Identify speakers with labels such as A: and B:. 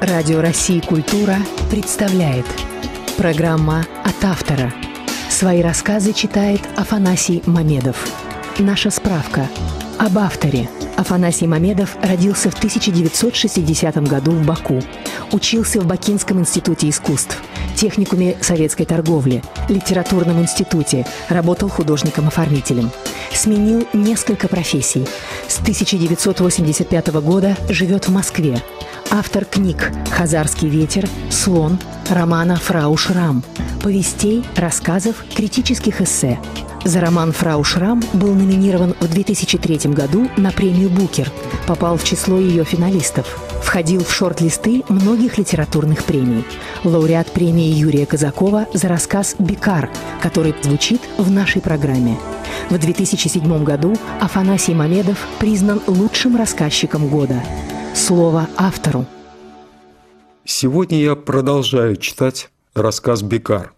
A: Радио России «Культура» представляет. Программа «От автора» Свои рассказы читает Афанасий Мамедов. Наша справка Об авторе Афанасий Мамедов родился в 1960 году в Баку. Учился в Бакинском институте искусств Техникуме советской торговли Литературном институте Работал художником-оформителем. Сменил несколько профессий. С 1985 года живет в Москве. Автор книг «Хазарский ветер», «Слон», романа «Фрау Шрам», повестей, рассказов, критических эссе. За роман «Фрау Шрам» был номинирован в 2003 году на премию «Букер», попал в число ее финалистов. Входил в шорт-листы многих литературных премий. Лауреат премии Юрия Казакова за рассказ «Бикар», который звучит в нашей программе. В 2007 году Афанасий Мамедов признан лучшим рассказчиком года – Слово автору.
B: Сегодня я продолжаю читать рассказ «Бекар».